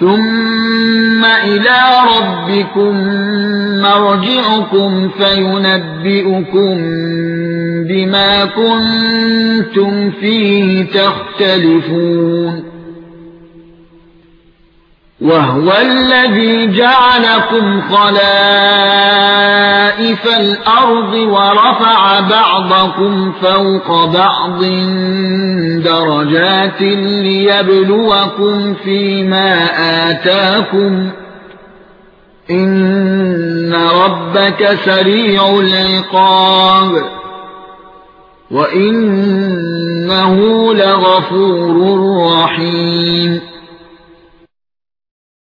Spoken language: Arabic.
ثُمَّ إِلَى رَبِّكُمْ مَرْجِعُكُمْ فَيُنَبِّئُكُم بِمَا كُنتُمْ فِيهِ تَخْتَلِفُونَ وَهُوَ الَّذِي جَعَلَكُمْ خَلَائِفَ الْأَرْضِ وَرَفَعَ بَعْضَكُمْ فَوْقَ بَعْضٍ دَرَجَاتٍ لِيَبْلُوَكُمْ فِيمَا آتَاكُمْ إِنَّ رَبَّكَ سَرِيعُ الْعِقَابِ وَإِنَّهُ لَغَفُورٌ رَّحِيمٌ